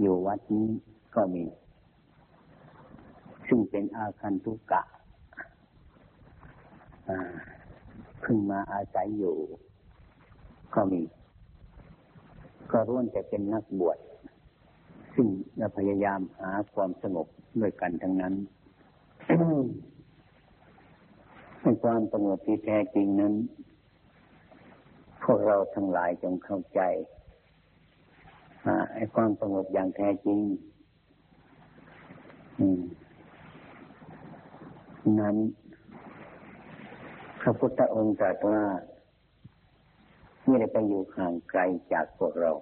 อยู่วัดนี้ก็มี ซึ่งเป็นอาคันตุกะพึ่งมาอาศัยอยู่ ก็มี ก็ร่วนจะเป็นนักบวชซึ่งเราพยายามหาความสงบด้วยกันทั้งนั้นในความสงบที่แท้จริงนั้น พวกเราทั้งหลายจงเข้าใจ ไอ้ความสงบอย่างแท้จริงนั้นพระพุทธองค์ตรัสว่าไม่ได้ไปอยู่ห่างไกลจากพวกเรา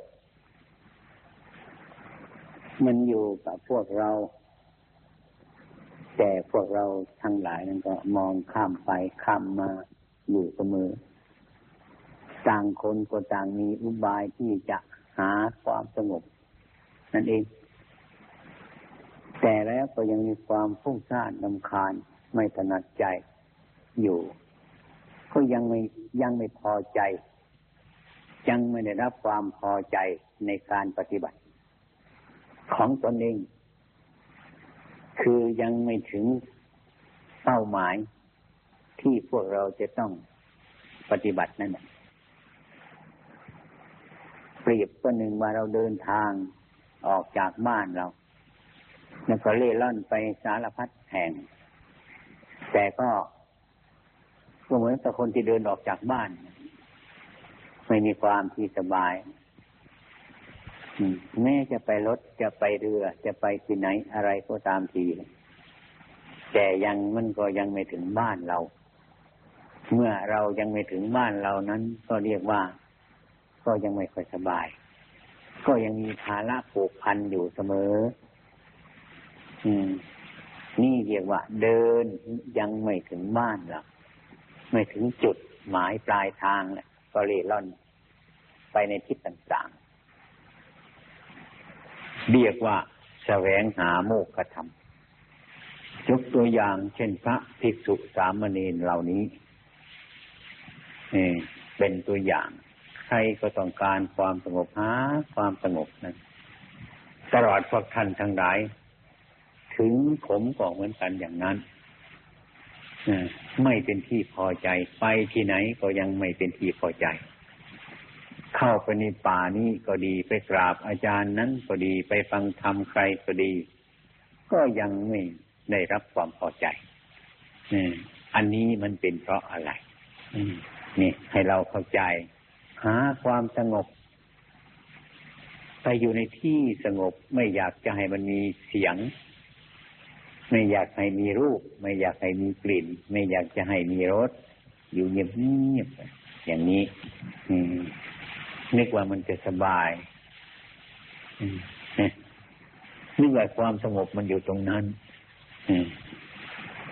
มันอยู่กับพวกเรา แต่พวกเราทั้งหลายนั้นก็มองข้ามไปข้ามมาอยู่เสมอ ต่างคนก็ต่างมีอุบายที่จะ หาความสงบ นั่นเอง แต่แล้วก็ยังมีความฟุ้งซ่านลำคาญไม่ถนัดใจอยู่ ก็ยังไม่ยังไม่พอใจ ยังไม่ได้รับความพอใจในการปฏิบัติ ของตนเอง คือยังไม่ถึงเป้าหมายที่พวกเราจะต้องปฏิบัตินั่นแหละ รียบก็หนึ่งว่าเราเดินทางออกจากบ้านเรา แล้วก็เล่ร่อนไปสารพัดแห่ง แต่ก็เหมือนกับคนที่เดินออกจากบ้าน ไม่มีความที่สบายแม้จะไปรถจะไปเรือ จะไปที่ไหนอะไรก็ตามทีแต่ยังมันก็ยังไม่ถึงบ้านเรา เมื่อเรายังไม่ถึงบ้านเรานั้น ก็เรียกว่า ก็ยังไม่ค่อยสบาย ก็ยังมีภาระผูกพันอยู่เสมอ อืม นี่เรียกว่า เดินยังไม่ถึงบ้านหรอกไม่ถึงจุดหมายปลายทางเนี่ยก็เร่ร่อน ไปในทิศต่างๆ เรียกว่าแสวงหาโมกขธรรมยกตัวอย่างเช่นพระภิกษุสามเณรเหล่านี้เป็นตัวอย่าง ใครก็ต้องการความสงบหาความสงบนั้นตลอดพวกท่านทั้งหลาย ถึงผมก็เหมือนกันอย่างนั้นไม่เป็นที่พอใจ ไปที่ไหนก็ยังไม่เป็นที่พอใจ เข้าไปในป่านี้ก็ดีไปกราบอาจารย์นั้นก็ดีไปฟังธรรมใครก็ดี ก็ยังไม่ได้รับความพอใจอันนี้มันเป็นเพราะอะไรนี่ให้เราเข้าใจ หาความสงบไปอยู่ในที่สงบไม่อยากจะให้มันมีเสียง ไม่อยากให้มีรูป ไม่อยากให้มีกลิ่น ไม่อยากจะให้มีรสอยู่เงียบๆอย่างนี้นึกว่ามันจะสบายนึกว่าความสงบมันอยู่ตรงนั้น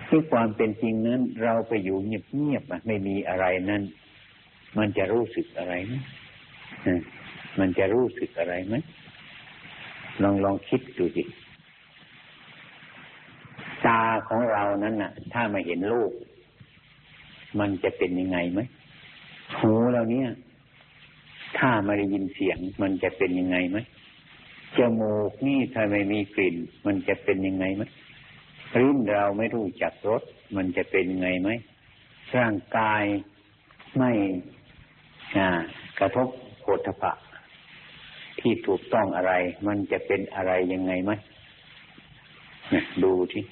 ที่ความเป็นจริงนั้น เราไปอยู่เงียบๆไม่มีอะไรนั้น มันจะรู้สึกอะไรไหมมันจะรู้สึกอะไรไหมลองลองคิดดูดิตาของเรานั้นน่ะ ถ้ามาเห็นรูปมันจะเป็นยังไงไหมหูเราเนี้ยถ้าม่ได้ยินเสียง มันจะเป็นยังไงไหมจมูกนี่ถ้าไม่มีกลิ่น มันจะเป็นยังไงไหมลิ้นเราไม่รู้จักรสมันจะเป็นยังไงไหมร่างกายไม่ กระทบโพธพะที่ถูกต้องอะไร มันจะเป็นอะไรยังไงไหมดูที่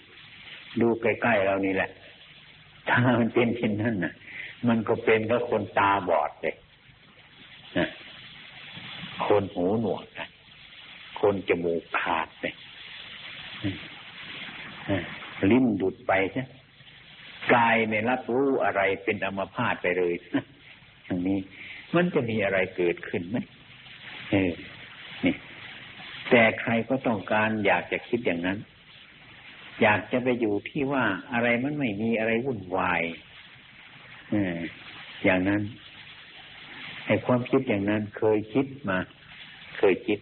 ดูใกล้ๆเรานี่แหละ ถ้ามันเป็นเช่นนั้นนะมันก็เป็นก็คนตาบอดเลยคนหูหนวกคนจมูกขาดเลยลิ้นดุดไปใช่กายไม่รับรู้อะไรเป็นอมพาตไปเลย อย่างนี้ มันจะมีอะไรเกิดขึ้นไหมเออนี่ แต่ใครก็ต้องการอยากจะคิดอย่างนั้น อยากจะไปอยู่ที่ว่าอะไรมันไม่มีอะไรวุ่นวายเอออย่างนั้นไอ้ความคิดอย่างนั้นเคยคิดมา เคยคิด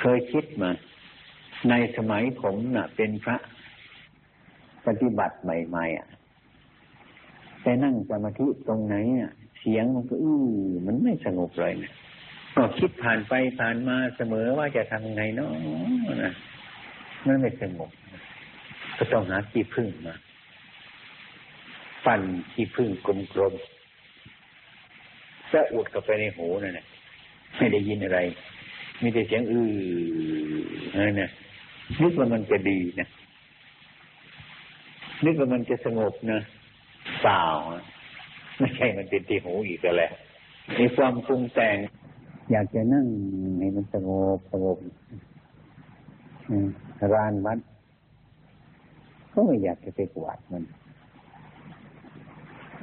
เคยคิดมา ในสมัยผมน่ะ เป็นพระปฏิบัติใหม่ๆอะไปนั่งสมาธิตรงไหนอะ สียงมันก็อื้อมันไม่สงบเลยนะก็คิดผ่านไปผ่านมาเสมอว่าจะทำยังไงเนาะนะมันไม่สงบก็ต้องหาที่พึ่งมาปั่นที่พึ่งกลมๆจะอุดกับไปในหูนั่นแหละไม่ได้ยินอะไร มีแต่เสียงอื้อนั่นนะนึกว่ามันจะดีนะนึกว่ามันจะสงบนะเปล่า ไม่ใช่มันเป็นที่หูอีกแล้วมีความปรุงแต่ง อยากจะนั่งให้มันสงบสงบรานวัดก็ไม่อยากจะไปกวาดมัน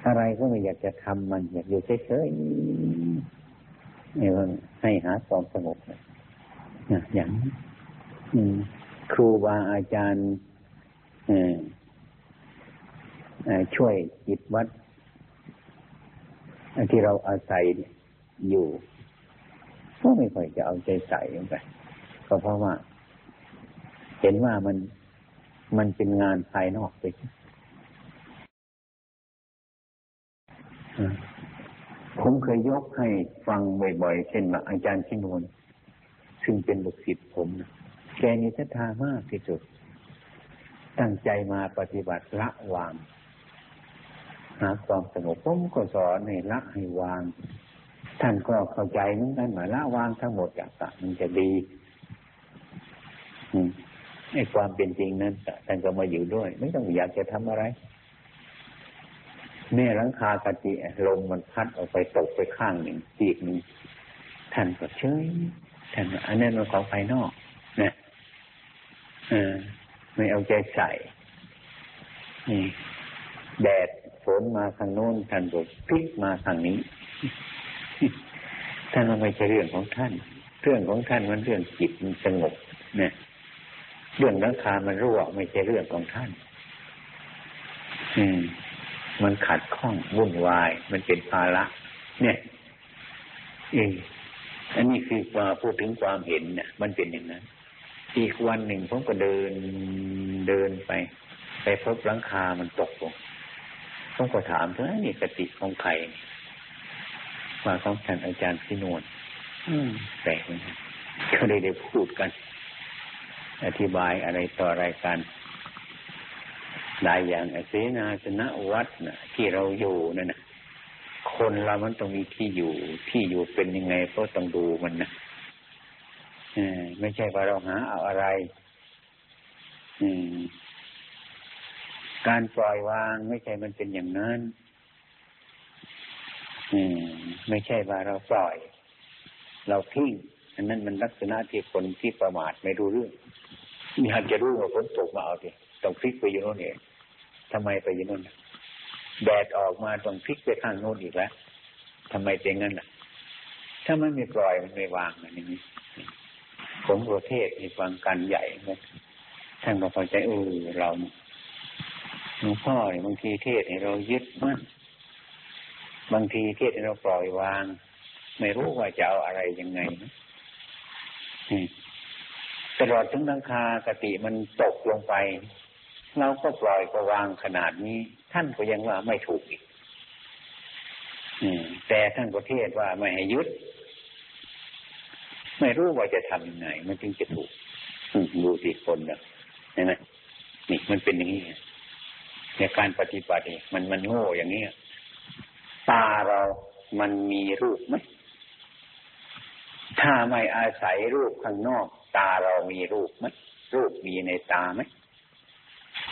อะไรก็ไม่อยากจะทำมัน อยากอยู่เฉยๆนี่มันให้หาความสงบนะอย่างครูบาอาจารย์ช่วยจิตวัด ที่เราอาศัยอยู่ ก็ไม่ค่อยจะเอาใจใส่ลงไปก็เพราะว่า เห็นว่ามันมันเป็นงานภายนอกไปผมเคยยกให้ฟังบ่อยๆ เช่นว่าอาจารย์ชินวนซึ่งเป็นบุคศิษย์ผมนะแกมีศรัทธามากที่สุด ตั้งใจมาปฏิบัติละวาง หาความสงบผมก็สอนให้ละให้วาง ท่านก็เข้าใจเหมือนกันว่าละวางทั้งหมดอย่างมันจะดีในความเป็นจริงนั้นท่านก็มาอยู่ด้วย ไม่ต้องอยากจะทำอะไรแม่หลังคากติลมมันพัดออกไปตกไปข้างหนึ่งตีกหนึ่งท่านก็เฉยท่านอันนั้นมันของภายนอกนะไม่เอาใจใส่นี่แดด ฝนมาทางโน้นท่านก็พลิกมาทางนี้ ท่านไม่ใช่เรื่องของท่าน เรื่องของท่านมันเรื่องจิตมันสงบเนี่ยเรื่องนังคามันรั่วไม่ใช่เรื่องของท่าน อืม มันขัดข้องวุ่นวาย มันเป็นภาระเนี่ยเอออันนี้คือว่าพูดถึงความเห็นเนี่ยมันเป็นอย่างนั้น อีกวันหนึ่งผมก็เดินเดินไป ไปพบหลังคามันตกลง ผมก็ถามเธอนี่กติของใครว่าของท่านอาจารย์พินวนแปลกนะก็เลยได้พูดกัน อธิบายอะไรต่ออะไรกันหลายอย่างเสนาสนะวัดนะที่เราอยู่นั่นนะคนเรามันต้องมีที่อยู่ ที่อยู่เป็นยังไงก็ต้องดูมันนะไม่ใช่ว่าเราหาเอาอะไร อืม การปล่อยวางไม่ใช่มันเป็นอย่างนั้นอืมไม่ใช่ว่าเราปล่อย เราทิ้งอันนั้นมันลักษณะที่คนที่ประมาทไม่รู้เรื่องอยากจะรู้ว่าฝนตกมาเอาดิต้องพลิกไปอยู่โน่นเองทำไมไปอยู่โน่นแดดออกมาต้องพลิกไปข้างโน้นอีกแล้วทำไมเป็นงั้นล่ะ ถ้ามันไม่ปล่อยมันไม่วางอันนี้ผมประเทศมีฟังกันใหญ่นะท่านก็พอใจเออเรา หลวงพ่อบางทีเทศให้เรายึดมั่นบางทีเทศให้เราปล่อยวาง ไม่รู้ว่าจะเอาอะไรยังไงตลอดถึงทังคากติมันตกลงไป เราก็ปล่อยก็วางขนาดนี้ ท่านก็ยังว่าไม่ถูกอีกแต่ท่านก็เทศว่าไม่ให้ยึดไม่รู้ว่าจะทำยังไง มันจึงจะถูกดูสิคนนะเห็นไหมนี่มันเป็นอย่างนี้ ในการปฏิบัติมันมันโง่อย่างนี้ตาเรามันมีรูปไหมถ้าไม่อาศัยรูปข้างนอก ตาเรามีรูปไหมรูปมีในตาไหม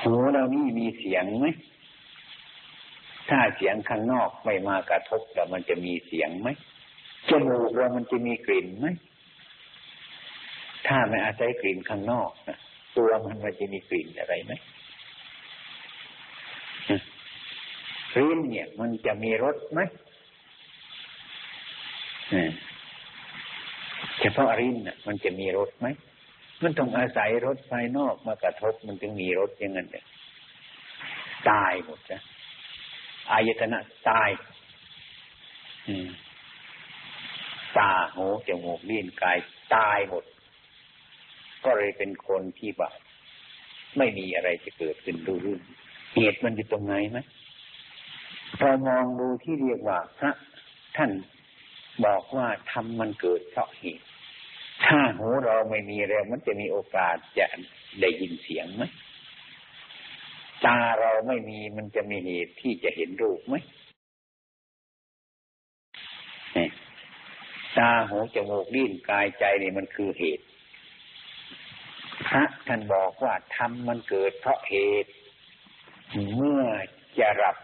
หูเรานี่มีเสียงไหมถ้าเสียงข้างนอกไม่มากระทบแล้วมันจะมีเสียงไหมจมูกเรามันจะมีกลิ่นไหมถ้าไม่อาศัยกลิ่นข้างนอกตัวมันมันจะมีกลิ่นอะไรไหม ลิ้นเนี่ย มันจะมีรสไหมเฉพาะรินน่ะ มันจะมีรสไหมมันต้องอาศัยรสภายนอกมากระทบมันจึงมีรสอย่างนั้นเลยตายหมดนะอายตนะตายตาหูจมูกลิ้นกายตายหมด ก็เลยเป็นคนที่บาปไม่มีอะไรจะเกิดขึ้นดูรื่นเหตุมันอยู่ตรงไหนไหม เรามองดูที่เรียกว่าพระท่านบอกว่าทำมันเกิดเพราะเหตุ ถ้าหูเราไม่มีแล้วมันจะมีโอกาสจะได้ยินเสียงไหมตาเราไม่มีมันจะมีเหตุที่จะเห็นรูปไหมตาหูจมูกลิ้นกายใจนี่มันคือเหตุ พระท่านบอกว่าทำมันเกิดเพราะเหตุ เมื่อจะรับ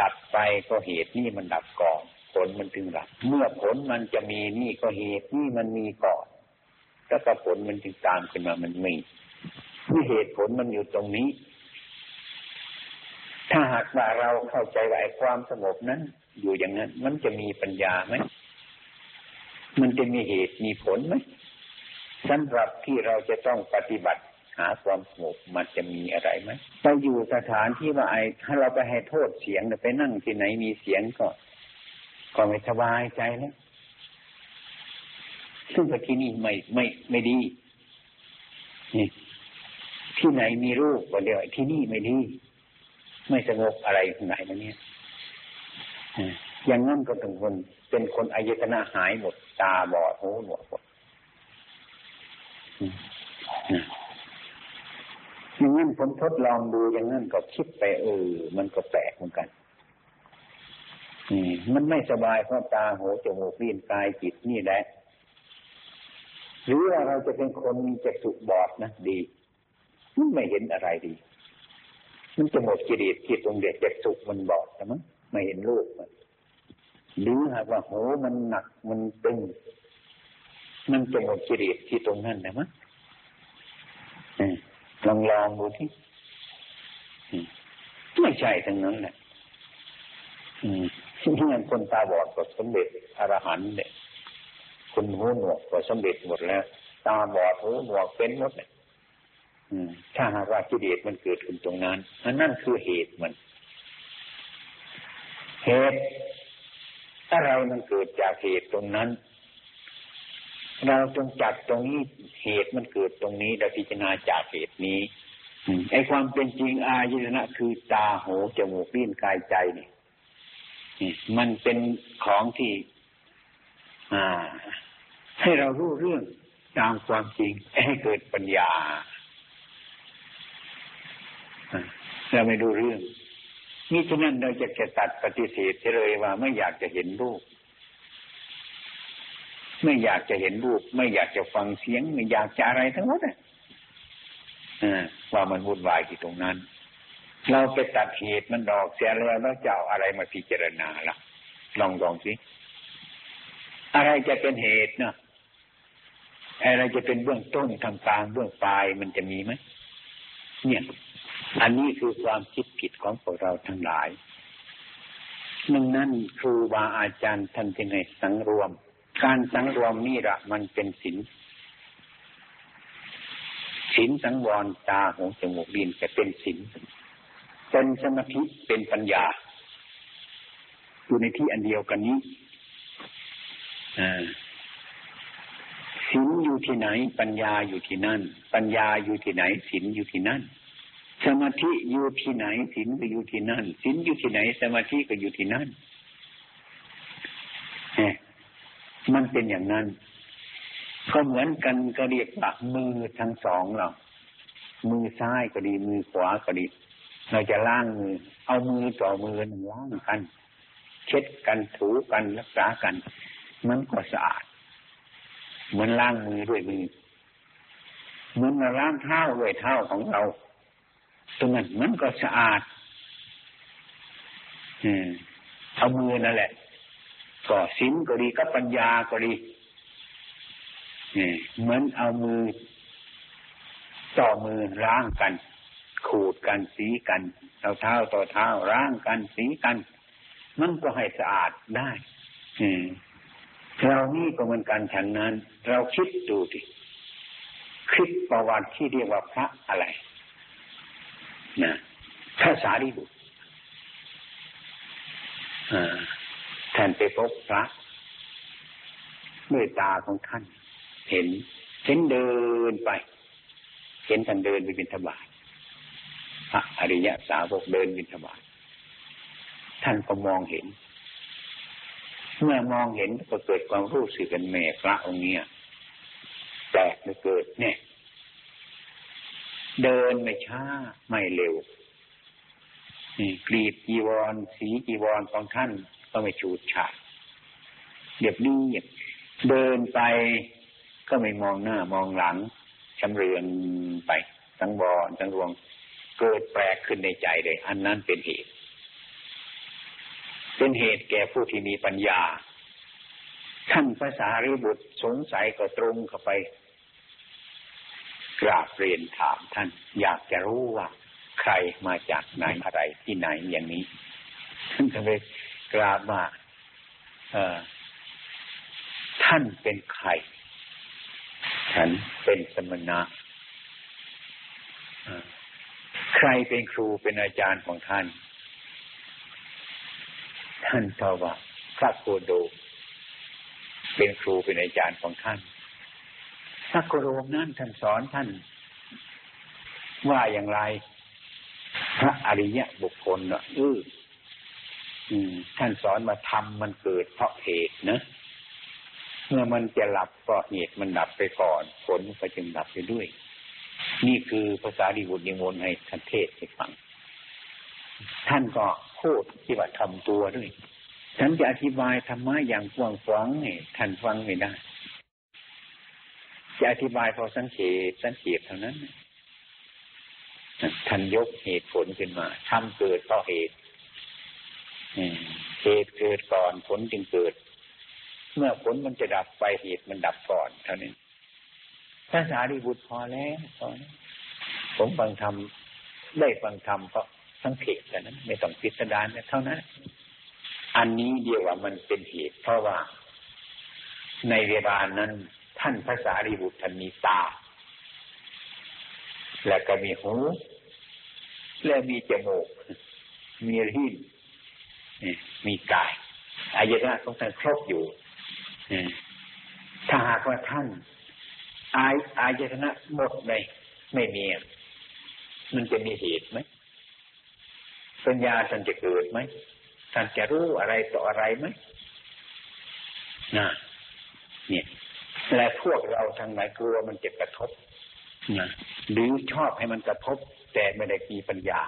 ดับไปก็เหตุนี่มันดับก่อน ผลมันถึงดับ เมื่อผลมันจะมีนี่ก็เหตุนี่มันมีก่อนแล้วก็ผลมันจึงตามขึ้นมามันมีที่เหตุผลมันอยู่ตรงนี้ ถ้าหากว่าเราเข้าใจว่าความสงบนั้น อยู่อย่างนั้น มันจะมีปัญญาไหมมันจะมีเหตุมีผลไหมสำหรับที่เราจะต้องปฏิบัติ หาความสงบมันจะมีอะไรไหมไปอยู่สถานที่ว่าไอ้ถ้าเราไปให้โทษเสียงไปนั่งที่ไหนมีเสียงก็ ก็ไม่สบายใจแล้วซึ่งที่นี่ไม่ไม่ไม่ดีนี่ที่ไหนมีรูปก็เดียวที่นี่ไม่ดี ไม่สงบอะไรที่ไหนมาเนี่ยอย่างนั้นก็ต้องคนเป็นคนอายตนะหายหมดตาบอดหูหนวกหมด อย่างนั้นผมทดลองดูอย่างนั้นก็คิดไปเออ มันก็แปลกเหมือนกันมันไม่สบายเพราะตาหูจมูกลิ้นกายจิตนี่แหละหรือว่าเราจะเป็นคนมีจักษุบอดนะดีมันไม่เห็นอะไรดี มันจะหมดกิเลสที่ตรงเด็กจักษุมันบอดใช่ไหมไม่เห็นรูปมันหรือหากว่าหูมันหนักมันตึงมันจะหมดกิเลสที่ตรงนั้นนะมั้ง ลองลองดูที่ไม่ใช่ทั้งนั้นแหละที่นั่นคนตาบอดก็สมเด็จอรหันต์เนี่ยคนหูหนวกก็สมเด็จหมดแล้ว ตาบอดหูหนวกเป็นหมดเลยถ้าหากว่ากิเลสมันเกิดขึ้นตรงนั้นอันนั่นคือเหตุมัน เหตุอะไรมันเกิดจากเหตุตรงนั้น เราจงจัดตรงนี้เหตุมันเกิดตรงนี้เราพิจารณาจากเหตุนี้ไอความเป็นจริงอายตนะคือตาหูจมูกลิ้นกายใจนี่มันเป็นของที่อ่าให้เรารู้เรื่องตามความจริงให้เกิดปัญญาเราไม่ดูเรื่องนี่ฉะนั้นเราจะจะตัดปฏิเสธเลยว่าไม่อยากจะเห็นรูป ไม่อยากจะเห็นรูป ไม่อยากจะฟังเสียง ไม่อยากจะอะไรทั้งหมดอ่ว่ามันวุ่นวายที่ตรงนั้น เราไปตัดเหตุมันดอกเสียแล้วแล้วจะเอาอะไรมาพิจารณาล่ะ ลองลองสิอะไรจะเป็นเหตุเนาะอะไรจะเป็นเบื้องต้นทางกลางเบื้องปลายมันจะมีไหมเนี่ย อันนี้คือความคิดผิดของพวกเราทั้งหลายนึ่งนั้นครูบาอาจารย์ท่านจึงให้สังรวม การสังรวมนี่ละมันเป็นศีลศีลสังวรตาหูจมูกดินจะเป็นศีลเป็นสมาธิเป็นปัญญา อยู่ในที่อันเดียวกันนี้ศีลอยู่ที่ไหน ปัญญาอยู่ที่นั่น ปัญญาอยู่ที่ไหนศีลอยู่ที่นั่น สมาธิอยู่ที่ไหนศีลก็อยู่ที่นั่นศีลอยู่ที่ไหน สมาธิก็อยู่ที่นั่น มันเป็นอย่างนั้น ก็เหมือนกันก็เรียกว่ามือทั้งสองเรา มือซ้ายก็ดี มือขวาก็ดี เราจะล้างมือ เอามือต่อมือหนึ่งล้างกัน เช็ดกันถูกันรักษากัน มันก็สะอาด เหมือนล้างมือด้วยมือเหมือนเราล้างเท้าด้วยเท้าของเราตรงนั้นมันก็สะอาด อืมเอามือนั่นแหละ ก็สินก็ดีก็ปัญญาก็ดีเหมือนเอามือต่อมือล้างกัน ขูดกันสีกันเอาเท้าต่อเท้าล้างกันสีกัน มันก็ให้สะอาดได้เรานี่ก็เหมือนกันฉันนั้น เราคิดดูดิคิดประวัติที่เรียกว่าพระอะไรนะพระสารีบุตร ท่านไปพบพระด้วยตาของท่าน เห็น เห็นเดินไป เห็นท่านเดินไปบิณฑบาตพระอริยะสาวกเดินบิณฑบาตท่านก็มองเห็น เมื่อมองเห็นก็เกิดความรู้สึกกันแม่พระองค์เนี้ยแปลกเลยเกิดเนี่ย เดินไม่ช้าไม่เร็วกรีดจีวร สีจีวรของท่าน ก็ไม่ฉูดฉาดเรียบดีเดินไปก็ไม่มองหน้ามองหลังชำเรืองไปทั้งบอนทั้งรวง เกิดแปลกขึ้นในใจเลย อันนั้นเป็นเหตุ เป็นเหตุแก่ผู้ที่มีปัญญา ท่านภาษาริบุตรสงสัยก็ตรงเข้าไป กราบเรียนถามท่าน อยากจะรู้ว่า ใครมาจากไหนอะไรที่ไหนอย่างนี้ท่านก็เลย กราบว่าเออท่านเป็นใคร ฉันเป็นสมณะใครเป็นครูเป็นอาจารย์ของท่าน ท่านตอบว่าพระโคโดเป็นครูเป็นอาจารย์ของท่านพระโคโดมนั้นท่านสอนท่าน ว่าอย่างไร พระอริยะบุคคลเนาะออ ท่านสอนมาทำมันเกิดเพราะเหตุนะ เมื่อมันจะหลับก็เหตุมันดับไปก่อน ผลก็จึงดับไปด้วย นี่คือภาษาดิบุตรนิมนต์ให้ท่านเทศให้ฟัง ท่านก็พูดที่ว่าทำตัวด้วย ฉันจะอธิบายธรรมะอย่างกว้างขวางเนี่ยท่านฟังไม่ได้จะอธิบายพอสังเกตสังเกตเท่านั้นท่านยกเหตุผลขึ้นมาทำเกิดเพราะเหตุ เหตุเกิดก่อนผลจึงเกิด เมื่อผลมันจะดับไปเหตุมันดับก่อนเท่านี้ภาษาดีบุตรพอแล้วพอผมฟังธรรมได้ฟังธรรมเพราะสังเกตแต่นั้น ไม่ต้องพิสดารเท่านั้น อันนี้เดียวว่ามันเป็นเหตุ เพราะว่า ในเวลานั้น ท่านภาษาดีบุตรท่านมีตา และก็มีหู และมีจมูก มีลิ้น มีกายอายตนะของท่านครบอยู่ถ้าหากว่าท่านอายอายตนะหมดเลยไม่มีมันจะมีเหตุไหมปัญญาท่านจะเกิดไหมท่านจะรู้อะไรต่ออะไรไหมนะเนี่ยและพวกเราทางไหนกลัวมันจะกระทบนะหรือชอบให้มันกระทบ แต่ไม่ได้มีปัญญา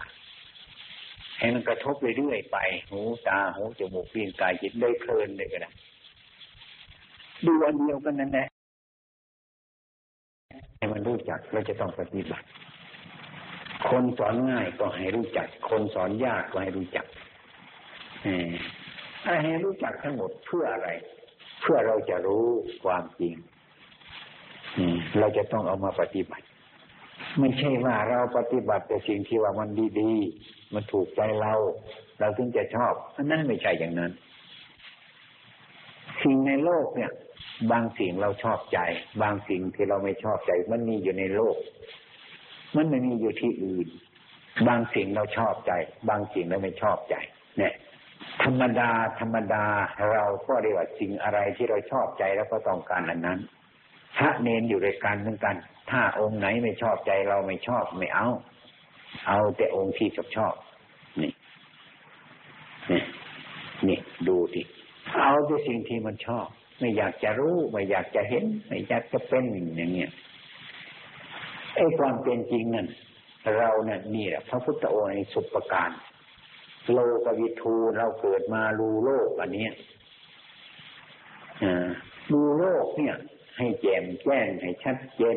ให้มันกระทบเรื่อยๆไป หูตาหูจมูกลิ้นกายจิตได้เพลินเลยก็ได้ดูอันเดียวกันนั่นแหละให้มันรู้จักเราจะต้องปฏิบัติ คนสอนง่ายก็ให้รู้จัก คนสอนยากก็ให้รู้จักอให้รู้จักทั้งหมดเพื่ออะไร เพื่อเราจะรู้ความจริงเราจะต้องเอามาปฏิบัติ ไม่ใช่ว่าเราปฏิบัติแต่สิ่งที่ว่ามันดีๆ มันถูกใจเรา เราถึงจะชอบอันนั้นไม่ใช่อย่างนั้น สิ่งในโลกเนี่ย บางสิ่งเราชอบใจ บางสิ่งที่เราไม่ชอบใจ มันมีอยู่ในโลก มันไม่มีอยู่ที่อื่น บางสิ่งเราชอบใจ บางสิ่งเราไม่ชอบใจ เนี่ย ธรรมดา ธรรมดาเราก็เรียกว่าสิ่งอะไรที่เราชอบใจแล้วก็ต้องการอันนั้นพระเนนอยู่ด้วยกันเหมือนกัน ถ้าองค์ไหนไม่ชอบใจเราไม่ชอบไม่เอา เอาแต่องค์ที่ชอบชอบนี่นี่นี่ดูดิเอาแต่สิ่งที่มันชอบ ไม่อยากจะรู้ ไม่อยากจะเห็น ไม่อยากจะเป็นอย่างเงี้ยไอ้ความเป็นจริงนั่นเราเนี่ยนี่แหละพระพุทธองค์ในสุปการโลกวิทูเราเกิดมารูโลกอันนี้ดูโลกเนี่ย ให้แจ่มแจ้งให้ชัดเจน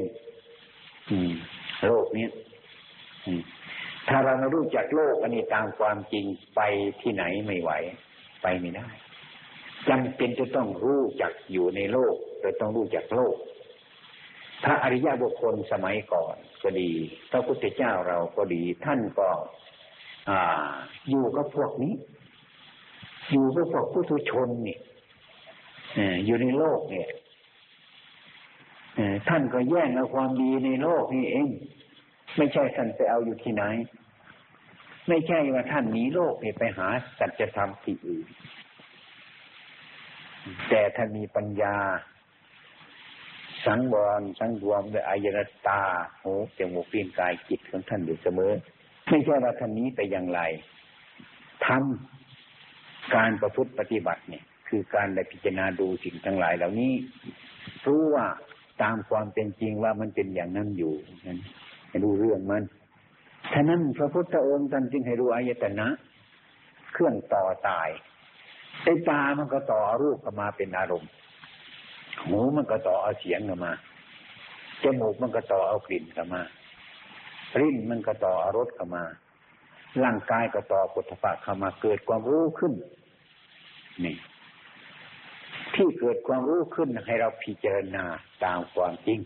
โลกเนี้ ถ้าเราไม่รู้จักโลกอันนี้ตามความจริงไปที่ไหนไม่ไหว ไปไม่ได้จำเป็นจะต้องรู้จักอยู่ในโลกจะต้องรู้จักโลก พระอริยบุคคลสมัยก่อนก็ดีพระพุทธเจ้าเราก็ดี ท่านก็อ่า อยู่กับพวกนี้ อยู่กับพวกผู้ทุชนนี่อยู่ในโลกเนี่ยท่านก็แย่งเอาความดีในโลกนี่เอง ไม่ใช่ท่านไปเอาอยู่ที่ไหน ไม่ใช่ว่าท่านหนีโลกไปหาสัจธรรมที่อื่น แต่ถ้านมีปัญญา สังวรสังรวมด้วยอายนตาหูจมูกลิ้นกายจิตของท่านอยู่เสมอ ไม่ใช่ว่าท่านนี้ไปอย่างไรทำการประพฤติปฏิบัติเนี่ย คือการได้พิจารณาดูสิ่งทั้งหลายเหล่านี้ รู้ว่าตามความเป็นจริงว่ามันเป็นอย่างนั้นอยู่นั้น ให้รู้เรื่องมันฉะนั้นพระพุทธองค์ท่านจึงให้รู้อายตนะ เครื่องต่อตายไอ้ตามันก็ต่อรูปเข้ามาเป็นอารมณ์ หูมันก็ต่อเอาเสียงเข้ามาจมูกมันก็ต่อเอากลิ่นเข้ามาลิ้นมันก็ต่อเอารสเข้ามา ร่างกายก็ต่อปุถะเข้ามาเกิดความรู้ขึ้น นี่ ที่เกิดความรู้ขึ้นให้เราพิจารณาตามความจริง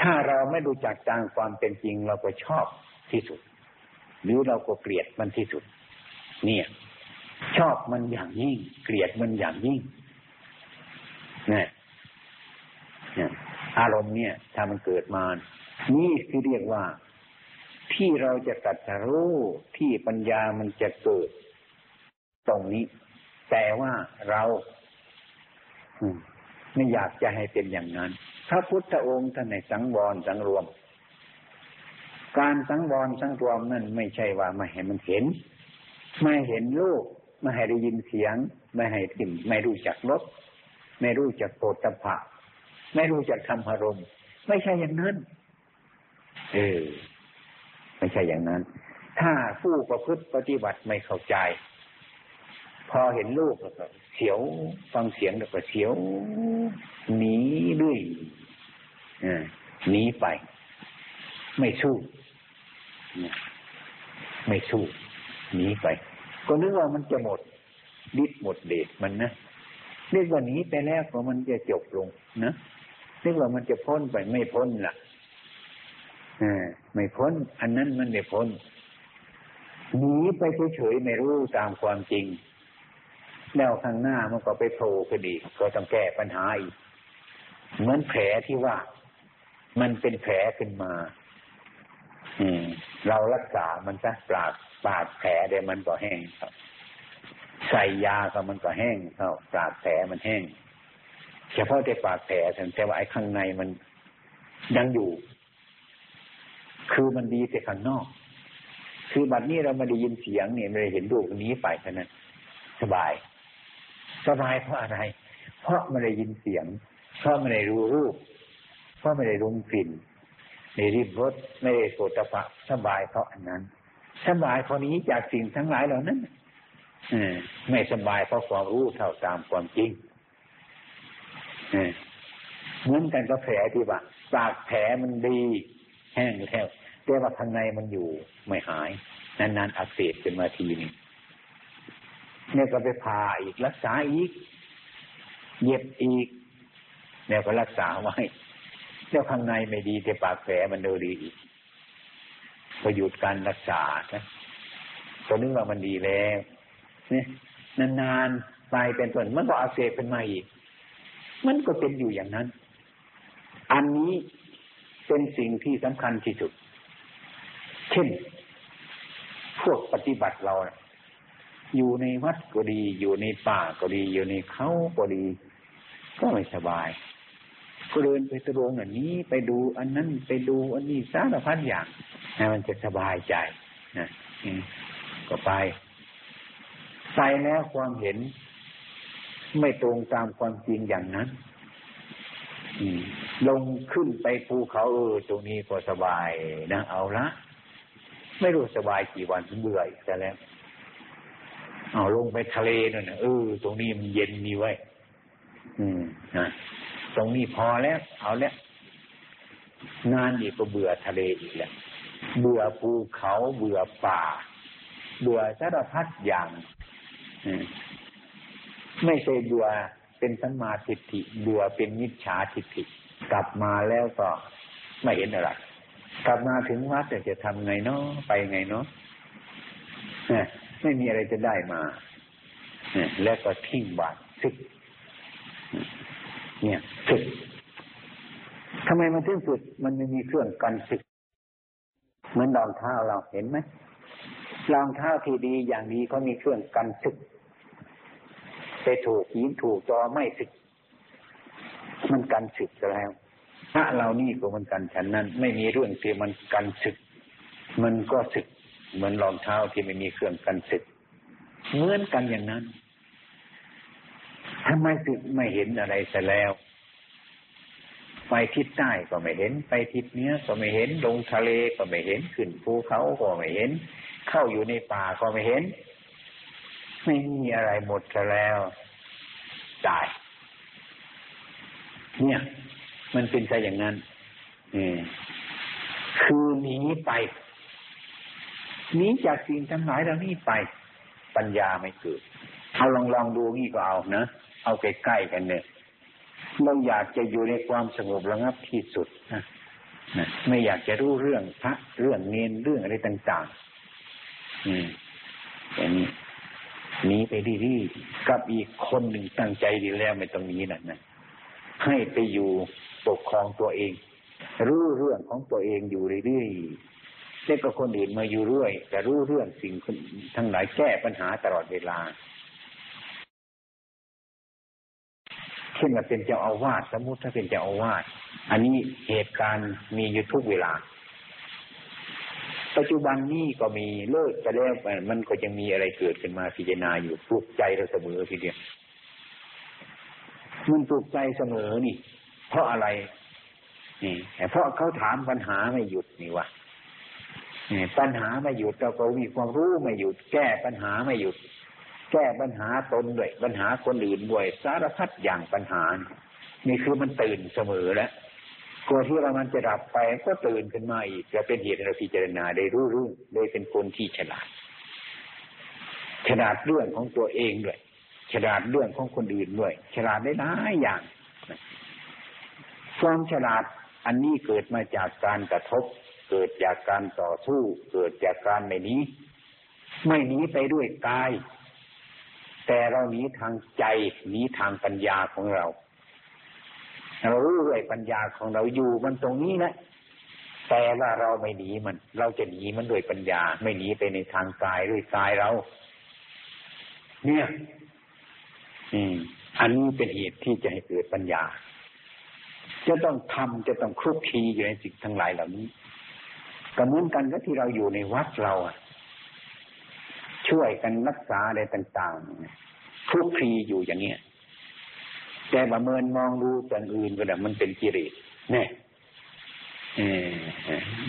ถ้าเราไม่รู้จักตามความเป็นจริง เราก็ชอบที่สุด หรือเราก็เกลียดมันที่สุด เนี่ย ชอบมันอย่างยิ่ง เกลียดมันอย่างยิ่งเนี่ยอารมณ์เนี่ย ถ้ามันเกิดมา นี่คือเรียกว่าที่เราจะกัดรู้ที่ปัญญามันจะเกิด ตรงนี้ แต่ว่าเราไม่อยากจะให้เป็นอย่างนั้น พระพุทธองค์ท่านในสังวรสังรวม การสังวรสังรวมนั่นไม่ใช่ว่าไม่ให้มันเห็น ไม่เห็นรูปไม่ให้ได้ยินเสียง ไม่ให้กลิ่นไม่รู้จักรสไม่รู้จักโปรตภะไม่รู้จักทำอารมณ์ ไม่ใช่อย่างนั้น เออ ไม่ใช่อย่างนั้น ถ้าผู้ประพฤติปฏิบัติไม่เข้าใจ พอเห็นรูปแล้วก็เสียว ฟังเสียงแล้วก็เสียวหนีด้วย หนีไป ไม่สู้ไม่สู้หนีไป ก็นึกว่ามันจะหมดดิดหมดเดชมันนะนึกว่านี้ไปแล้วก็มันจะจบลงนะนึกว่ามันจะพ้นไปไม่พ้นล่ะไม่พ้น อันนั้นมันไม่พ้นหนีไปเฉยๆไม่รู้ตามความจริง แล้วข้างหน้ามันก็ไปโผล่คดีก็ต้องแก้ปัญหาอีกเหมือนแผลที่ว่า มันเป็นแผลขึ้นมา อืม เรารักษามันซะปราดปาดแผลเดี๋ยวมันก็แห้งครับ ใส่ยาก็มันก็แห้งเข้าปราดแผลมันแห้งเฉพาะแต่ปากแผลแต่ว่าไอ้ข้างในมันยังอยู่ คือมันดีแต่ข้างนอก คือบัดนี้เราไม่ได้ยินเสียงเนี่ยไม่ได้เห็นรูปนี้ไปเท่านั้นสบาย สบายเพราะอะไร เพราะไม่ได้ยินเสียง เพราะไม่ได้รู้รูป เพราะไม่ได้รู้กลิ่นในริบรสไม่ได้โสตปะสบายเพราะอันนั้นสบายเพราะนี้จากสิ่งทั้งหลายเหล่านั้นไม่สบายเพราะความรู้เท่าตามความจริงเหมือนกันก็แผลที่ว่าปากแผลมันดี แห้งแท้วแต่ว่าข้างในมันอยู่ไม่หายนานๆอักเสบเป็นมาทีนึงเนี่ยก็ไปผ่าอีกรักษาอีก เย็บอีกเนี่ยก็รักษาไว้ เจ้าข้างในไม่ดีแต่ปากแผลมันดูดีอีกก็หยุดการรักษานะก็นึกว่ามันดีแล้วเนี่ยนานๆไปเป็นต้นมันก็อักเสบเป็นมาอีก มันก็เป็นอยู่อย่างนั้น อันนี้เป็นสิ่งที่สำคัญที่สุด เช่น พวกปฏิบัติเราอยู่ในวัดก็ดี อยู่ในป่าก็ดี อยู่ในเขาก็ดี ก็ไม่สบาย ก็เดินไปตรงอันนี้ ไปดูอันนั้นไปดูอันนี้สารพัดอย่างนะมันจะสบายใจนะก็ไปใส่แล้วความเห็น ไม่ตรงตามความจริงอย่างนั้นลงขึ้นไปภูเขาเออตรงนี้ก็สบายนะเอาละไม่รู้สบายกี่วันเบื่ออีกแล้วเอาลงไปทะเลนั่นนะเออตรงนี้มันเย็นนี่ไว้ อืมนะ ตรงนี้พอแล้ว เอาแล้วงานอีกก็เบื่อทะเลอีกแล้วเบื่อภูเขาเบื่อป่า เบื่อสารพัดอย่างไม่ใช่เบื่อเป็นสัมมาทิฏฐิเบื่อเป็นมิจฉาทิฏฐิกลับมาแล้วก็ไม่เห็นอะไรกลับมาถึงวัดจะทำไงเนาะไปไงเนาะไม่มีอะไรจะได้มาแล้วก็ทิ้งบาตรซึก เนี่ยสึกทำไมมันถึงสึกมันไม่มีเครื่องกันสึกเหมือนรองเท้าเราเห็นไหมรองเท้าที่ดีอย่างดีเขามีเครื่องกันสึกไปถูกหินถูกจอไม่สึก มันกันสึกแล้วพระเรานี่ก็มันกันฉันนั้น ไม่มีเรื่องที่มันกันสึก มันก็สึก เหมือนรองเท้าที่ไม่มีเครื่องกันสึกเหมือนกันอย่างนั้น ทำไมถึงไม่เห็นอะไรซะแล้ว ไปทิศใต้ก็ไม่เห็น ไปทิศเหนือก็ไม่เห็น ลงทะเลก็ไม่เห็น ขึ้นภูเขาก็ไม่เห็น เข้าอยู่ในป่าก็ไม่เห็น ไม่มีอะไรหมดซะแล้วตาย เนี่ย มันเป็นซะอย่างนั้นคือหนีไปหนีจากสิ่งทั้งหลายเหล่านี้ไป ปัญญาไม่เกิดเอาลองลองดูนี่ก็เอานะ เอาใกล้ๆกันเนี่ยเราอยากจะอยู่ในความสงบระงับที่สุดนะนะไม่อยากจะรู้เรื่องพระเรื่องเนนเรื่องอะไรต่าง ๆ อืมอย่างนี้หนีไปดีๆกับอีกคนหนึ่งตั้งใจดีแล้วไม่ต้องนี้นะนะให้ไปอยู่ปกครองตัวเอง รู้เรื่องของตัวเองอยู่เรื่อยๆแล้วก็คนอื่นมาอยู่เรื่อยแต่รู้เรื่องสิ่งทั้งหลายแก้ปัญหาตลอดเวลา ช่นว่าเป็นเจ้าอาวาสสมมติถ้าเป็นเจ้าอาวาสอันนี้เหตุการณ์มีอยู่ทุกเวลา ปัจจุบันนี้ก็มีเลิกไปแล้วมันก็ยังมีอะไรเกิดขึ้นมาพิจารณาอยู่ปลุกใจเราเสมอทีเดียวมันปลุกใจเสมอนี่ เพราะอะไร นี่เพราะเขาถามปัญหาไม่หยุดนี่วะปัญหาไม่หยุดเราก็มีความรู้ไม่หยุด แก้ปัญหาไม่หยุด แก้ปัญหาตนด้วยปัญหาคนอื่นด้วยสารพัดอย่างปัญหา นี่คือมันตื่นเสมอแล้วกลัวที่เรามันจะดับไปก็ตื่นขึ้นมาอีกจะเป็นเหตุให้เราพิจารณาได้รู้รู้ได้เป็นคนที่ฉลาด ฉลาดเรื่องของตัวเองด้วย ฉลาดเรื่องของคนอื่นด้วย ฉลาดได้หลายอย่างความฉลาดอันนี้เกิดมาจากการกระทบ เกิดจากการต่อสู้ เกิดจากการไม่นี้ ไม่นีไปด้วยกาย แต่เราหนีทางใจหนีทางปัญญาของเรา เรารู้ด้วยปัญญาของเราอยู่มันตรงนี้นะแต่ว่าเราไม่หนีมัน เราจะหนีมันด้วยปัญญา ไม่หนีไปในทางกายด้วยกายเรา เนี่ย อืม อันนี้เป็นเหตุที่จะให้เกิดปัญญา จะต้องทำจะต้องคลุกคลีอยู่ในสิ่งทั้งหลายเหล่านี้ก็เหมือนกันก็ที่เราอยู่ในวัดเราอะ ช่วยกันรักษาอะไรต่างๆคลุกคลีอยู่อย่างเนี้ยแต่ประเมินมองดูอย่างอื่นก็แบบมันเป็นกิเลสเนี่ย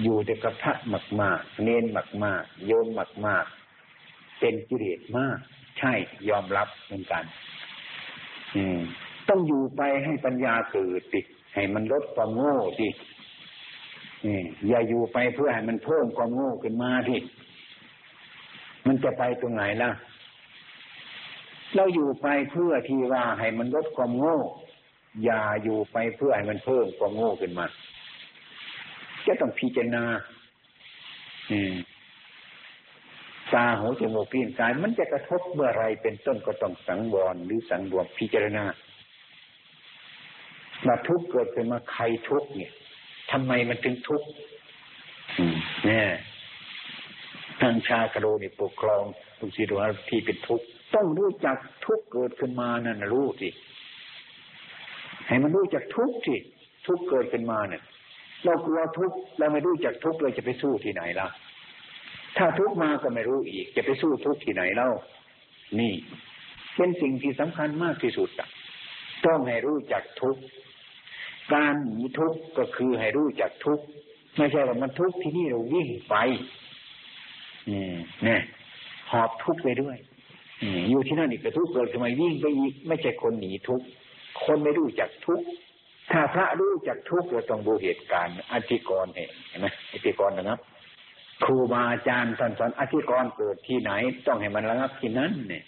อยู่แต่กับพระมากมากเน้นมากมากโยมมากมากเป็นกิเลสมาก ใช่ยอมรับเหมือนกันต้องอยู่ไปให้ปัญญาเกิดติให้มันลดความโง่สิอย่าอยู่ไปเพื่อให้มันเพิ่มความโง่ขึ้นมาที่ มันจะไปตรงไหนล่ะ เราอยู่ไปเพื่อที่ว่าให้มันลดความโง่ อย่าอยู่ไปเพื่อให้มันเพิ่มความโง่ขึ้นมา จะต้องพิจารณา อืมตาหูจมูกลิ้นกาย มันจะกระทบเมื่อไรเป็นต้นก็ต้องสังวรหรือสังรวมพิจารณามาทุกข์เกิดขึ้นมาใครทุกข์เนี่ยทำไมมันถึงทุกข์เนี่ย ทางชากระโดนี่ปกครองทุกสิ่งที่เป็นทุกข์ต้องรู้จักทุกข์เกิดขึ้นมานั่นรู้สิให้มันรู้จักทุกข์สิทุกข์เกิดขึ้นมาเนี่ยเรากลัวทุกข์เราไม่รู้จักทุกข์เราจะไปสู้ที่ไหนล่ะ ถ้าทุกข์มาก็ไม่รู้อีก จะไปสู้ทุกข์ที่ไหนเล่า นี่เป็นสิ่งที่สำคัญมากที่สุดอะต้องให้รู้จักทุกข์การหนีทุกข์ก็คือให้รู้จักทุกข์ไม่ใช่ว่ามันทุกข์ที่นี่เราวิ่งไป เนี่ยหอบทุกข์ไปด้วยอยู่ที่นั่นอีกทุกข์เกิดทำไมวิ่งไปอีกไม่ใช่คนหนีทุกข์คนไม่รู้จักทุกข์ถ้าพระรู้จักทุกข์เราต้องดูเหตุการณ์อธิกรณ์เห็นไหมอธิกรณ์นะครับครูบาอาจารย์สอนสอนอธิกรณ์เกิดที่ไหน ต้องให้มันระงับที่นั้นเนี่ย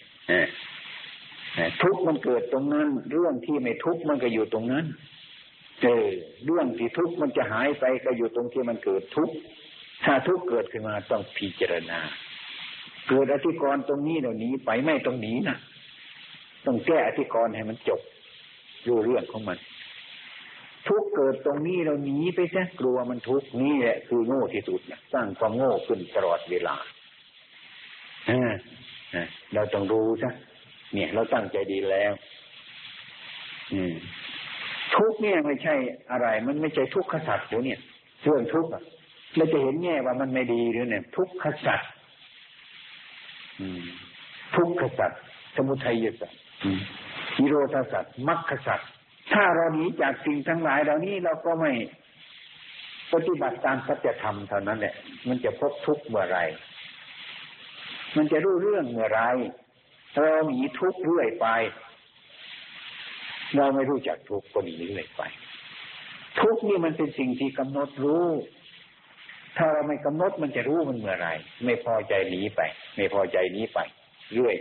ทุกข์มันเกิดตรงนั้น เรื่องที่ไม่ทุกข์มันก็อยู่ตรงนั้นเจอเรื่องที่ทุกข์มันจะหายไปก็อยู่ตรงที่มันเกิดทุกข์ ถ้าทุกเกิดขึ้นมาต้องพิจารณา เกิดอธิกรณ์ตรงนี้เดี๋ยวนี้ไปไม่ตรงนี้นะต้องแก้อธิกรณ์ให้มันจบดูเรื่องของมัน ทุกเกิดตรงนี้เราหนีไปซะกลัวมันทุกนี่แหละคือโง่ที่สุดนะสร้างความโง่ขึ้นตลอดเวลาเราต้องรู้ซะเนี่ย เราตั้งใจดีแล้ว อืม ทุกเนี่ยไม่ใช่อะไร มันไม่ใช่ทุกขสัตว์เดี๋ยวเนี่ยเรื่องทุกข์อะ เราจะเห็นแง่ว่ามันไม่ดีหรือเนี่ย ทุกขสัตว์ทุกขสัตว์สมุทัยสัตว์นิโรธสัตว์มรรคสัตว์ถ้าเราหนีจากสิ่งทั้งหลายเหล่านี้เราก็ไม่ปฏิบัติตามสัจธรรมเท่านั้นแหละ มันจะพบทุกข์เมื่อไร มันจะรู้เรื่องเมื่อไรเราหนีทุกข์เรื่อยไป เราไม่รู้จักทุกข์ก็หนีเรื่อยไป ทุกข์นี่มันเป็นสิ่งที่กำหนดรู้ ถ้าเราไม่กำหนดมันจะรู้มันเมื่อไรไม่พอใจหนีไป ไม่พอใจหนีไปเรื่อย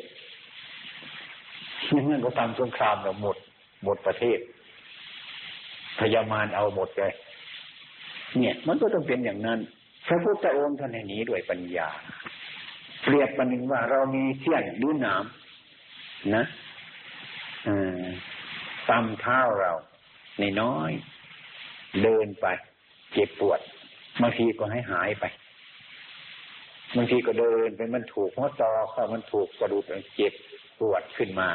นั่นก็ทำสงครามเราหมด หมดประเทศพยามารเอาหมดเลย เนี่ย มันก็ต้องเป็นอย่างนั้นพระพุทธองค์ท่านให้หนีด้วยปัญญา เปรียบประหนึ่งว่าเรามีเสี้ยนหรือหนามนะตำเท้าเราในน้อย เดินไป เจ็บปวด บางทีก็ให้หายไปบางทีก็เดินไปมันถูกหัวตอเข้ามันถูกกระดูกเจ็บปวดขึ้นมา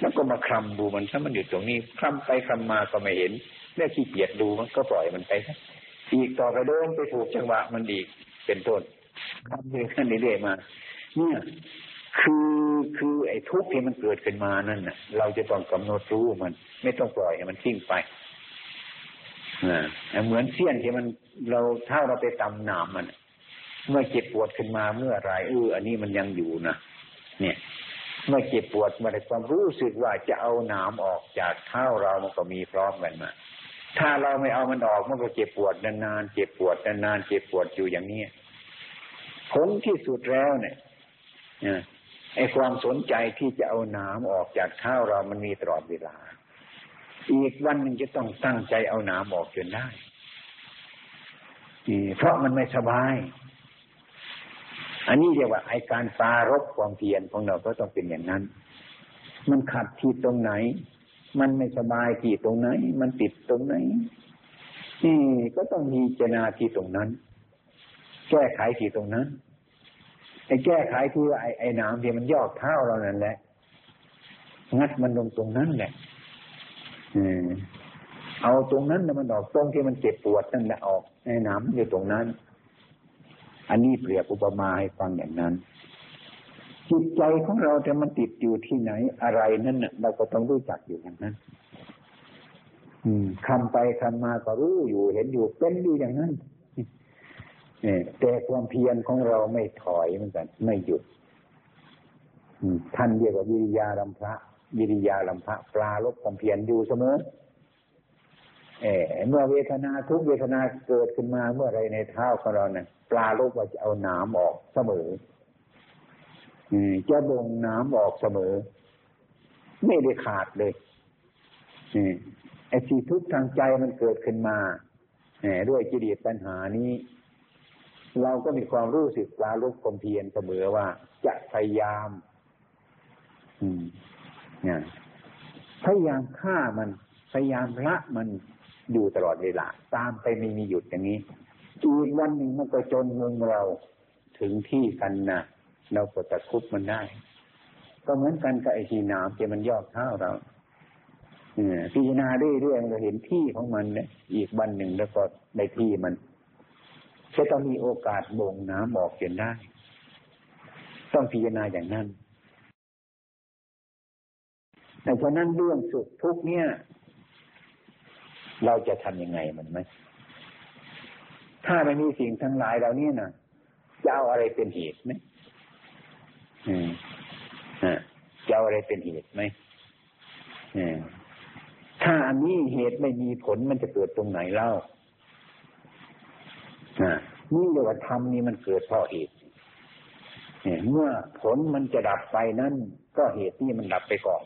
แล้วก็มาคลำดูมันถ้ามันอยู่ตรงนี้คลำไปคลำมาก็ไม่เห็นเมื่อขี้เกียจดูมันก็ปล่อยมันไปอีกต่อไปเดินไปถูกจังหวะมันอีกเป็นต้นคลำไปขึ้นเรื่อยๆมา เนี่ยคือคือไอ้ทุกข์ที่มันเกิดขึ้นมานั่นน่ะ เราจะต้องกำหนดรู้มัน ไม่ต้องปล่อยให้มันทิ้งไป เหมือนเสี้ยนที่มันเราถ้าเราไปตำหนามมัน เมื่อเจ็บปวดขึ้นมาเมื่อไรเอออันนี้มันยังอยู่นะเนี่ยเมื่อเจ็บปวดมาในความรู้สึกว่าจะเอาหนามออกจากเท้าเรามันก็มีพร้อมกันมา ถ้าเราไม่เอามันออกมันก็เจ็บปวดนานๆเจ็บปวดนานๆเจ็บปวดอยู่อย่างนี้ผลที่สุดแล้วเนี่ยไอ้ความสนใจที่จะเอาหนามออกจากเท้าเรามันมีตลอดเวลา อีกวันหนึ่งจะต้องตั้งใจเอาหนามออกจนได้เพราะมันไม่สบาย อันนี้เรียกว่าไอการปารบความเพียรของเราก็ต้องเป็นอย่างนั้น มันขัดที่ตรงไหน มันไม่สบายที่ตรงไหน มันติดตรงไหนนี่ก็ต้องมีเจนาที่ตรงนั้น แก้ไขที่ตรงนั้นไอ้แก้ไขที่ไอ้ไอ้น้ำที่มันยอกเท้าเรานั่นแหละงัดมันลงตรงนั้นแหละ เอาตรงนั้นแล้วมันออกตรงที่มันเจ็บปวดนั่นแหละออกไอ้น้ำอยู่ตรงนั้น อันนี้เปรียบอุปมาให้ฟังอย่างนั้น จิตใจของเราแต่มันติดอยู่ที่ไหนอะไรนั่นเราก็ต้องรู้จักอยู่อย่างนั้นอืมคำไปคำมาก็รู้อยู่เห็นอยู่เป็นอยู่อย่างนั้นแต่ความเพียรของเราไม่ถอยเหมือนกัน ไม่หยุดท่านเรียกว่าวิริยาลัมพระ วิริยาลัมพะปลาลบความเพียรอยู่เสมอเอเมื่อเวทนาทุกเวทนาเกิดขึ้นมาเมื่อไรในเท้าของเราเนะ่ยปลาลูกว่าจะเอาน้ำออกเสมอจะบ่งน้ำออกเสมอ ไม่ได้ขาดเลยไอ้ที่ทุกทางใจมันเกิดขึ้นมาด้วยจิตปัญหานี้ เราก็มีความรู้สึกปลาลูกความเพียรเสมอว่า จะพยายาม เนี่ยพยายามฆ่ามัน พยายามละมันอยู่ตลอดเวลาตามไปไม่มีหยุดอย่างนี้อีกวันหนึ่งมันก็จนมุมเราถึงที่กันนะเราก็ตะคุบมันได้ ก็เหมือนกันกับไอ้ที่น้ำที่มันยอกเท้าเราพิจารณาเรื่อยๆเราเห็นที่ของมันเนี่ยอีกวันหนึ่งแล้วก็ในที่มันจะต้องมีโอกาสบ่งน้ำออกเห็นได้ ต้องพิจารณาอย่างนั้น แต่เพราะนั้นเรื่องสุขทุกเนี่ย เราจะทำยังไงมันไหมถ้าไม่มีสิ่งทั้งหลายเหล่านี้นะจะเอาอะไรเป็นเหตุไหมอืมจะเอาอะไรเป็นเหตุไหมอืมถ้าอันนี้เหตุไม่มีผลมันจะเกิดตรงไหนเล่าอ่านี่เรียกว่าธรรมนี่มันเกิดเพราะเหตุเมื่อผลมันจะดับไปนั้นก็เหตุนี่มันดับไปก่อน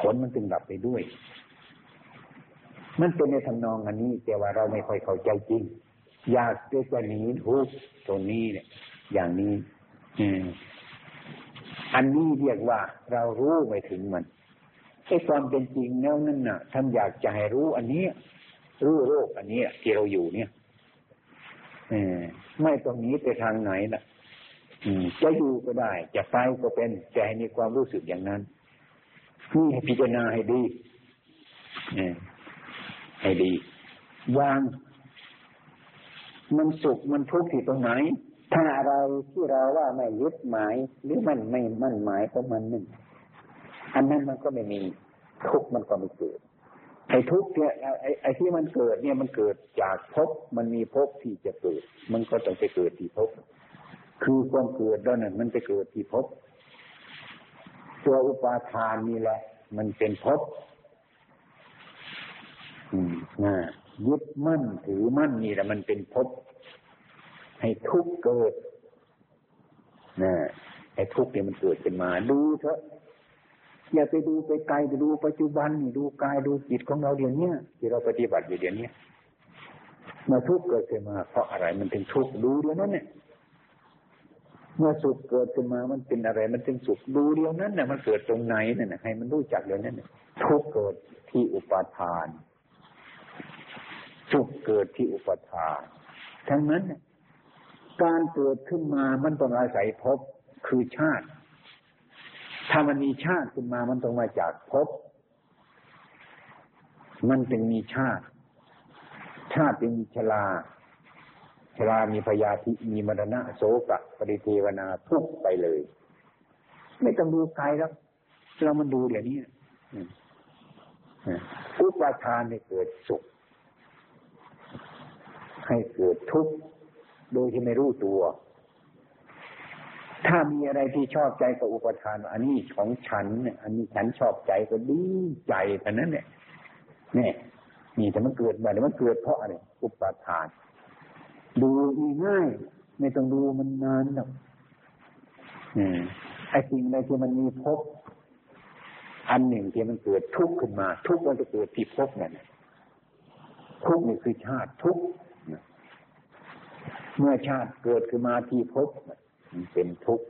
ผลมันจึงดับไปด้วย มันเป็นในทำนองอันนี้ แต่ว่าเราไม่ค่อยเข้าใจจริง อยากจะหนีทุกตรงนี้เนี่ย อย่างนี้ อืมอันนี้เรียกว่าเรารู้ไม่ถึงมันไอ้ความเป็นจริงแล้วนั่นน่ะท่านอยากจะให้รู้อันนี้รู้โรคอันนี้ที่เราอยู่เนี่ยไม่ตรงนี้ไปทางไหนนะจะอยู่ก็ได้ จะไปก็เป็นจะใจมีความรู้สึกอย่างนั้น นี่ให้พิจารณาให้ดีให้ดี วาง มันสุขมันทุกข์ที่ตรงไหน ถ้าอะไรที่เราว่าไม่ยึดหมาย หรือมันไม่มั่นหมายของมันนึ่งอันนั้นมันก็ไม่มี ทุกข์มันก็ไม่เกิดไอ้ทุกข์เนี่ยไอ้ไอ้ที่มันเกิดเนี่ยมันเกิดจากภพมันมีภพที่จะเกิด มันก็ต้องไปเกิดที่ภพคือความเกิดแล้วนั่นมันไปเกิดที่ภพ ตัวอุปาทานนี่แหละ มันเป็นภพนะยึดมั่นถือมั่นนี่แหละมันเป็นภพให้ทุกข์เกิดนะไอ้ทุกข์เนี่ยมันเกิดขึ้นมา ดูเถอะอย่าไปดูไปไกลไปดูปัจจุบันนี่ดูกายดูจิตของเราเดี๋ยวนี้ที่เราปฏิบัติอยู่เดี๋ยวนี้มื่อทุกข์เกิดขึ้นมา เพราะอะไรมันเป็นทุกข์ดูเดี๋ยวนั้นเนี่ย เมื่อสุขเกิดขึ้นมามันเป็นอะไร มันเป็นสุขดูเดียวนั้นเนี่ยมันเกิดตรงไหนเนี่ยให้มันรู้จักเดี๋ยวนั้นนี่ยทุกเกิดที่อุปาทานสุขเกิดที่อุปาทานทั้งนั้นการเกิดขึ้นมามันต้องอาศัยภพคือชาติ ถ้ามันมีชาติขึ้นมามันต้องมาจากภพมันจึงมีชาติ ชาติจึงมีชลา ชรามีพยาธิมีมรณะโสกะปริเทวนาทุกไปเลย ไม่ต้องดูไกลแล้วเรามันดูเดี๋ยวนี้อุปาทานให้เกิดสุข ให้เกิดทุกข์โดยที่ไม่รู้ตัว ถ้ามีอะไรที่ชอบใจกับอุปทาน อันนี้ของฉันเนี่ยอันนี้ฉันชอบใจก็ดีใจแต่นั้นเนี่ยนี่นี่แต่มันเกิดมาแต่มันเกิดเพราะอะไรอุปทาน ดูง่ายไม่ต้องดูมันนานหรอกไอ้สิ่งใดที่มันมีพบ อันหนึ่งที่มันเกิดทุกข์ขึ้นมา ทุกข์มันจะเกิดที่พบนั่นทุกข์นี่คือชาติทุกข์เมื่อชาติเกิดขึ้นมาที่พบมันเป็นทุกข์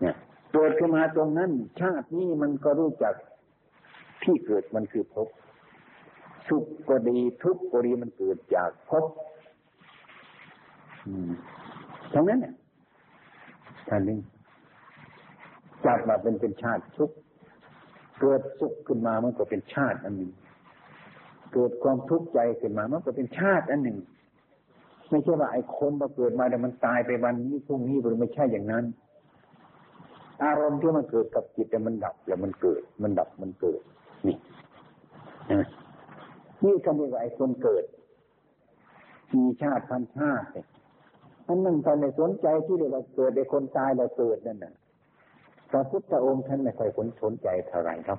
เนี่ยเกิดขึ้นมาตรงนั้น ชาตินี้มันก็รู้จักที่เกิดมันคือพบสุขก็ดีทุกข์ก็ดีมันเกิดจากพบ ทั้งนั้นเนี่ยท่านนี้จับมาเป็นเป็นชาติทุกเกิดสุขขึ้นมามันก็เป็นชาติอันหนึ่ง เกิดความทุกข์ใจขึ้นมามันก็เป็นชาติอันหนึ่ง ไม่ใช่ว่าไอ้คนมาเกิดมาแต่มันตายไปวันนี้พรุ่งนี้หรือไม่ใช่อย่างนั้น อารมณ์ที่มันเกิดกับจิตแต่มันดับแล้วมันเกิด มันดับมันเกิด นี่นี่ก็เรียกว่าไอ้คนเกิดมีชาติพันชาติอัน นั้นท่านไม่สนใจที่เรียกว่าเกิดในคนตายเราเกิดนั่นน่ะพระพุทธองค์ท่านไม่ค่อยสนใจเท่าไหร่ครับ